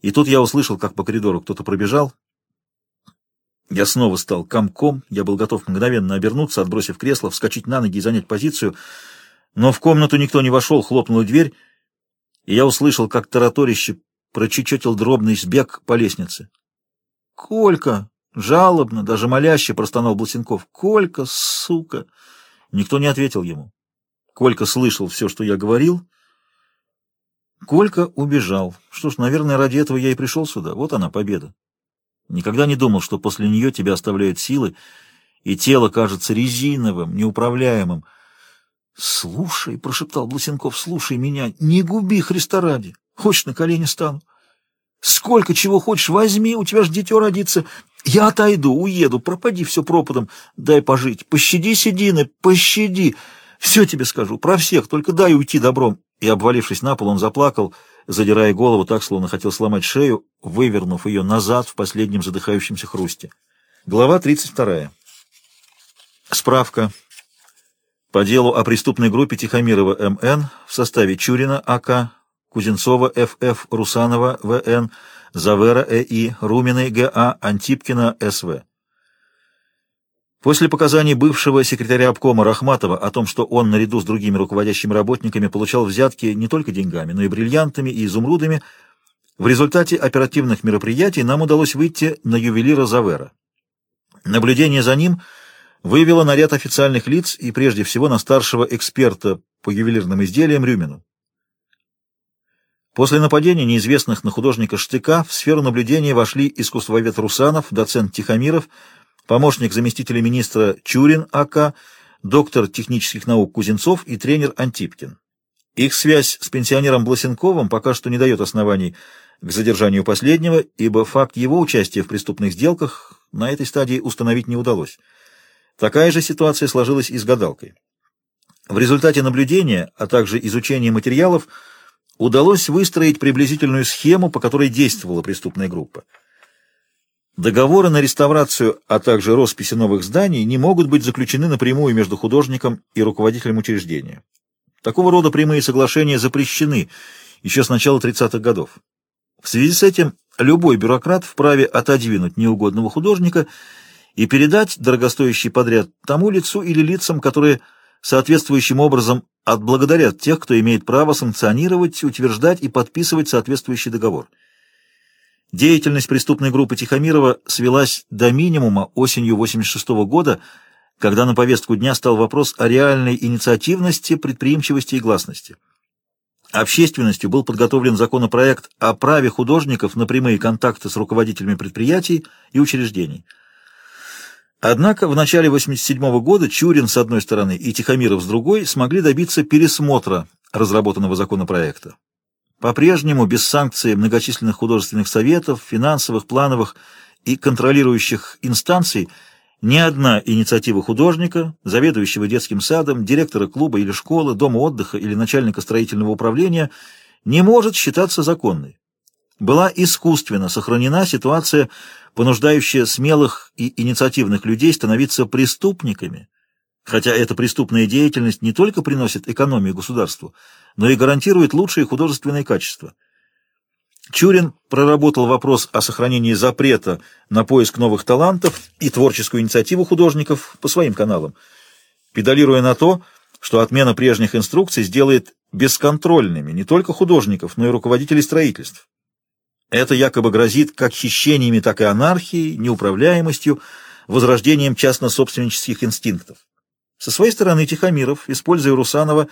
И тут я услышал, как по коридору кто-то пробежал. Я снова стал комком, я был готов мгновенно обернуться, отбросив кресло, вскочить на ноги и занять позицию, но в комнату никто не вошел, хлопнула дверь, и я услышал, как тараторище прочечетил дробный сбег по лестнице. «Колька!» — жалобно, даже моляще простонал Бласенков. «Колька, сука!» Никто не ответил ему. Колька слышал все, что я говорил. Колька убежал. Что ж, наверное, ради этого я и пришел сюда. Вот она, победа. Никогда не думал, что после нее тебя оставляют силы, и тело кажется резиновым, неуправляемым. «Слушай», — прошептал Бласенков, — «слушай меня, не губи Христа ради. Хочешь, на колени стану? Сколько чего хочешь, возьми, у тебя ж дитё родится. Я отойду, уеду, пропади все пропадом, дай пожить. Пощади седины, пощади. Все тебе скажу, про всех, только дай уйти добром». И, обвалившись на пол, он заплакал, задирая голову так, словно хотел сломать шею, вывернув ее назад в последнем задыхающемся хрусте. Глава 32. Справка. По делу о преступной группе Тихомирова М.Н. в составе Чурина А.К., Кузенцова Ф.Ф., Русанова В.Н., Завера Э.И., Руминой Г.А., Антипкина С.В. После показаний бывшего секретаря обкома Рахматова о том, что он наряду с другими руководящими работниками получал взятки не только деньгами, но и бриллиантами и изумрудами, в результате оперативных мероприятий нам удалось выйти на ювелира Завера. Наблюдение за ним выявило на ряд официальных лиц и прежде всего на старшего эксперта по ювелирным изделиям Рюмину. После нападения неизвестных на художника Штыка в сферу наблюдения вошли искусствовед Русанов, доцент Тихомиров, помощник заместителя министра Чурин А.К., доктор технических наук Кузенцов и тренер Антипкин. Их связь с пенсионером Бласенковым пока что не дает оснований к задержанию последнего, ибо факт его участия в преступных сделках на этой стадии установить не удалось. Такая же ситуация сложилась и с гадалкой. В результате наблюдения, а также изучения материалов, удалось выстроить приблизительную схему, по которой действовала преступная группа. Договоры на реставрацию, а также росписи новых зданий не могут быть заключены напрямую между художником и руководителем учреждения. Такого рода прямые соглашения запрещены еще с начала 30-х годов. В связи с этим любой бюрократ вправе отодвинуть неугодного художника и передать дорогостоящий подряд тому лицу или лицам, которые соответствующим образом отблагодарят тех, кто имеет право санкционировать, утверждать и подписывать соответствующий договор. Деятельность преступной группы Тихомирова свелась до минимума осенью 1986 года, когда на повестку дня стал вопрос о реальной инициативности, предприимчивости и гласности. Общественностью был подготовлен законопроект о праве художников на прямые контакты с руководителями предприятий и учреждений. Однако в начале 1987 года Чурин с одной стороны и Тихомиров с другой смогли добиться пересмотра разработанного законопроекта. По-прежнему без санкций многочисленных художественных советов, финансовых, плановых и контролирующих инстанций ни одна инициатива художника, заведующего детским садом, директора клуба или школы, дома отдыха или начальника строительного управления не может считаться законной. Была искусственно сохранена ситуация, понуждающая смелых и инициативных людей становиться преступниками, хотя эта преступная деятельность не только приносит экономию государству, но и гарантирует лучшие художественные качества. Чурин проработал вопрос о сохранении запрета на поиск новых талантов и творческую инициативу художников по своим каналам, педалируя на то, что отмена прежних инструкций сделает бесконтрольными не только художников, но и руководителей строительств. Это якобы грозит как хищениями, так и анархией, неуправляемостью, возрождением частно-собственнических инстинктов. Со своей стороны Тихомиров, используя Русанова,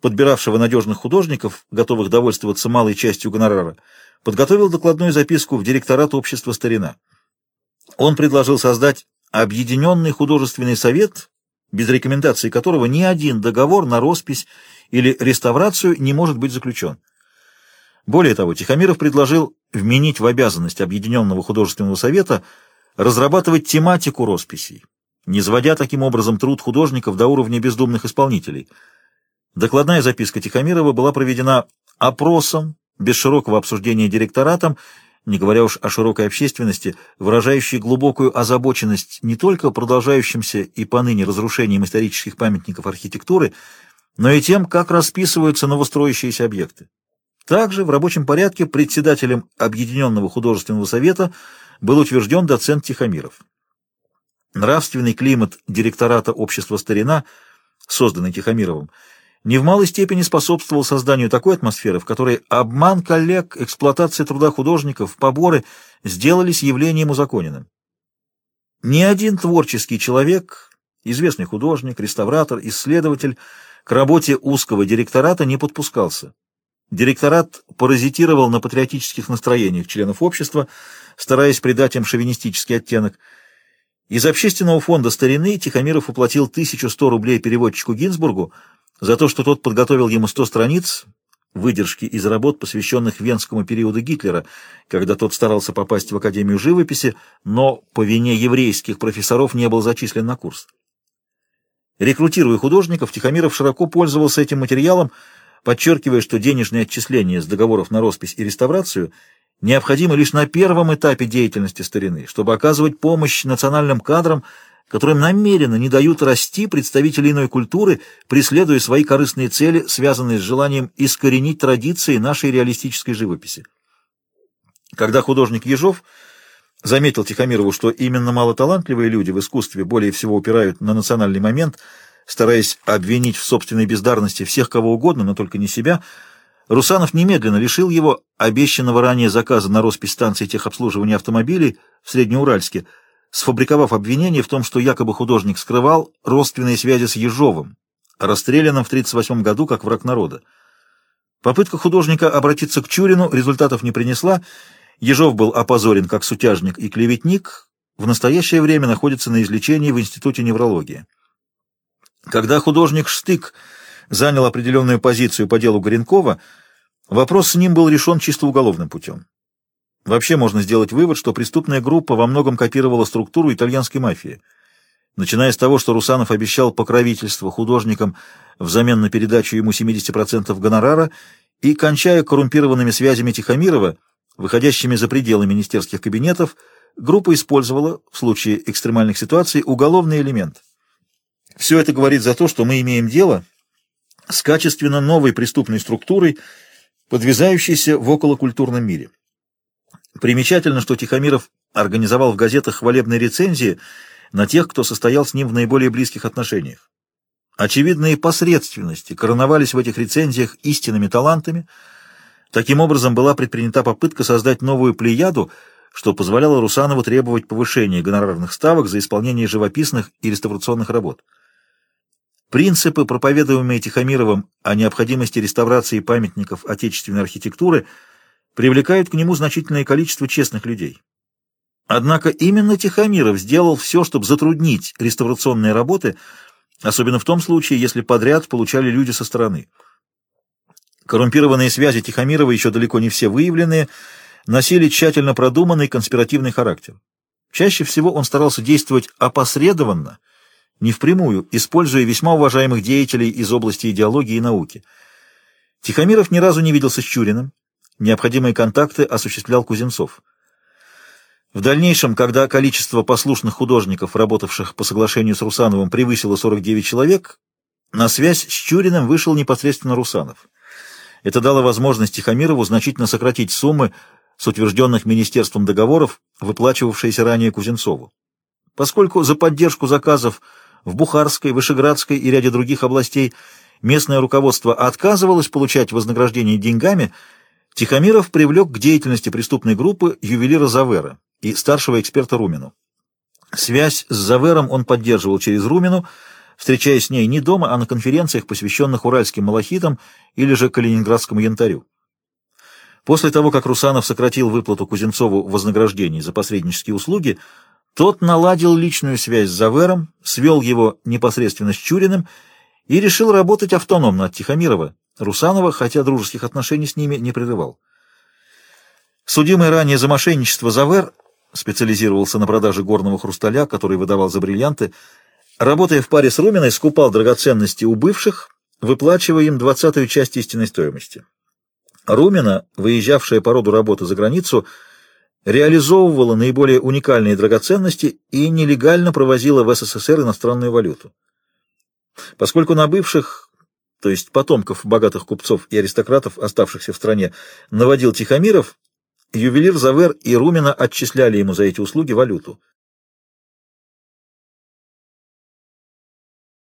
подбиравшего надежных художников, готовых довольствоваться малой частью гонорара, подготовил докладную записку в директорат общества «Старина». Он предложил создать объединенный художественный совет, без рекомендации которого ни один договор на роспись или реставрацию не может быть заключен. Более того, Тихомиров предложил вменить в обязанность Объединенного художественного совета разрабатывать тематику росписей, не сводя таким образом труд художников до уровня бездумных исполнителей. Докладная записка Тихомирова была проведена опросом, без широкого обсуждения директоратом, не говоря уж о широкой общественности, выражающей глубокую озабоченность не только продолжающимся и поныне разрушением исторических памятников архитектуры, но и тем, как расписываются новостроящиеся объекты. Также в рабочем порядке председателем Объединенного художественного совета был утвержден доцент Тихомиров. Нравственный климат директората общества «Старина», созданный Тихомировым, не в малой степени способствовал созданию такой атмосферы, в которой обман коллег, эксплуатация труда художников, поборы сделались явлением узаконенным. Ни один творческий человек, известный художник, реставратор, исследователь, к работе узкого директората не подпускался. Директорат паразитировал на патриотических настроениях членов общества, стараясь придать им шовинистический оттенок. Из общественного фонда старины Тихомиров уплатил 1100 рублей переводчику Гинзбургу за то, что тот подготовил ему 100 страниц выдержки из работ, посвященных венскому периоду Гитлера, когда тот старался попасть в Академию живописи, но по вине еврейских профессоров не был зачислен на курс. Рекрутируя художников, Тихомиров широко пользовался этим материалом, подчеркивая, что денежные отчисления с договоров на роспись и реставрацию необходимы лишь на первом этапе деятельности старины, чтобы оказывать помощь национальным кадрам, которым намеренно не дают расти представители иной культуры, преследуя свои корыстные цели, связанные с желанием искоренить традиции нашей реалистической живописи. Когда художник Ежов заметил Тихомирову, что именно малоталантливые люди в искусстве более всего упирают на национальный момент – стараясь обвинить в собственной бездарности всех кого угодно, но только не себя, Русанов немедленно лишил его обещанного ранее заказа на роспись станции техобслуживания автомобилей в Среднеуральске, сфабриковав обвинение в том, что якобы художник скрывал родственные связи с Ежовым, расстрелянным в 1938 году как враг народа. Попытка художника обратиться к Чурину результатов не принесла, Ежов был опозорен как сутяжник и клеветник, в настоящее время находится на излечении в Институте неврологии. Когда художник Штык занял определенную позицию по делу Горенкова, вопрос с ним был решен чисто уголовным путем. Вообще можно сделать вывод, что преступная группа во многом копировала структуру итальянской мафии. Начиная с того, что Русанов обещал покровительство художникам взамен на передачу ему 70% гонорара, и кончая коррумпированными связями Тихомирова, выходящими за пределы министерских кабинетов, группа использовала, в случае экстремальных ситуаций, уголовный элемент – все это говорит за то, что мы имеем дело с качественно новой преступной структурой, подвязающейся в околокультурном мире. Примечательно, что Тихомиров организовал в газетах хвалебные рецензии на тех, кто состоял с ним в наиболее близких отношениях. Очевидные посредственности короновались в этих рецензиях истинными талантами. Таким образом, была предпринята попытка создать новую плеяду, что позволяло Русанову требовать повышения гонорарных ставок за исполнение живописных и реставрационных работ. Принципы, проповедуемые Тихомировым о необходимости реставрации памятников отечественной архитектуры, привлекают к нему значительное количество честных людей. Однако именно Тихомиров сделал все, чтобы затруднить реставрационные работы, особенно в том случае, если подряд получали люди со стороны. Коррумпированные связи Тихомирова, еще далеко не все выявленные, носили тщательно продуманный конспиративный характер. Чаще всего он старался действовать опосредованно – не впрямую, используя весьма уважаемых деятелей из области идеологии и науки. Тихомиров ни разу не виделся с Чуриным, необходимые контакты осуществлял Кузенцов. В дальнейшем, когда количество послушных художников, работавших по соглашению с Русановым, превысило 49 человек, на связь с Чуриным вышел непосредственно Русанов. Это дало возможность Тихомирову значительно сократить суммы с утвержденных министерством договоров, выплачивавшиеся ранее Кузенцову. Поскольку за поддержку заказов в Бухарской, Вышеградской и ряде других областей местное руководство отказывалось получать вознаграждение деньгами, Тихомиров привлек к деятельности преступной группы ювелира Завера и старшего эксперта Румину. Связь с Завером он поддерживал через Румину, встречаясь с ней не дома, а на конференциях, посвященных уральским малахитам или же калининградскому янтарю. После того, как Русанов сократил выплату Кузенцову вознаграждений за посреднические услуги, тот наладил личную связь с Завером, свел его непосредственно с Чуриным и решил работать автономно от Тихомирова. Русанова, хотя дружеских отношений с ними не прерывал. Судимый ранее за мошенничество Завер специализировался на продаже горного хрусталя, который выдавал за бриллианты, работая в паре с Руминой, скупал драгоценности у бывших, выплачивая им двадцатую часть истинной стоимости. Румина, выезжавшая по роду работы за границу, реализовывала наиболее уникальные драгоценности и нелегально провозила в СССР иностранную валюту. Поскольку на бывших то есть потомков богатых купцов и аристократов, оставшихся в стране, наводил Тихомиров, ювелир Завер и Румина отчисляли ему за эти услуги валюту.